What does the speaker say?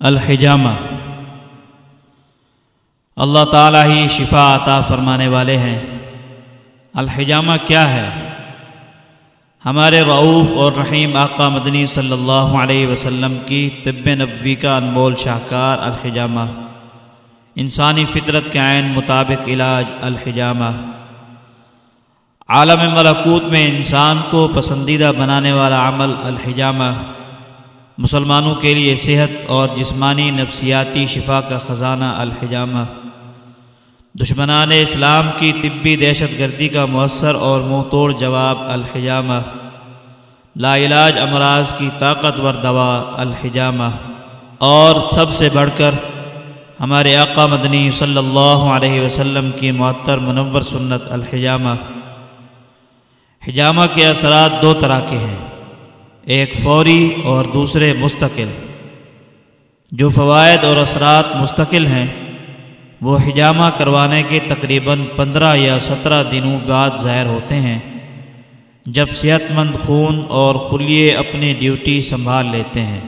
الحجامہ۔ اللہ تعالیٰ ہی شفا عطا فرمانے والے ہیں۔ الحجامہ کیا ہے؟ ہمارے رعوف اور رحیم آقا مدنی صلی اللہ علیہ وسلم کی طب نبوی کا انمول شاہکار الحجامہ۔ انسانی فطرت کے عین مطابق علاج الحجامہ۔ عالم ملکوت میں انسان کو پسندیدہ بنانے والا عمل الحجامہ۔ مسلمانوں کے لیے صحت اور جسمانی نفسیاتی شفا کا خزانہ الحجامہ۔ دشمنان اسلام کی طبی دہشت گردی کا مؤثر اور منہ توڑ جواب الحجامہ۔ لا علاج امراض کی طاقتور دوا الحجامہ۔ اور سب سے بڑھ کر ہمارے آقا مدنی صلی اللہ علیہ وسلم کی معطر منور سنت الحجامہ۔ حجامہ کے اثرات دو طرح کے ہیں۔ ایک فوری اور دوسرے مستقل۔ جو فوائد اور اثرات مستقل ہیں، وہ حجامہ کروانے کے تقریباً پندرہ یا سترہ دنوں بعد ظاہر ہوتے ہیں، جب صحت مند خون اور خلیے اپنی ڈیوٹی سنبھال لیتے ہیں۔